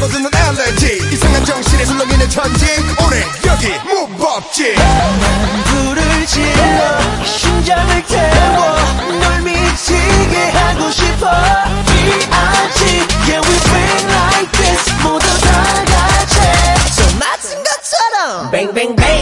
접어드는 엘레지 이상한 정신에 술렁이는 천지. 오늘 여기 무법지. 난 불을 질러 심장을 태워 널 미치게 하고 싶어. D.I.G. Yeah we bring like this. 모두 다 같이. 손맞은 것처럼. 뱅뱅뱅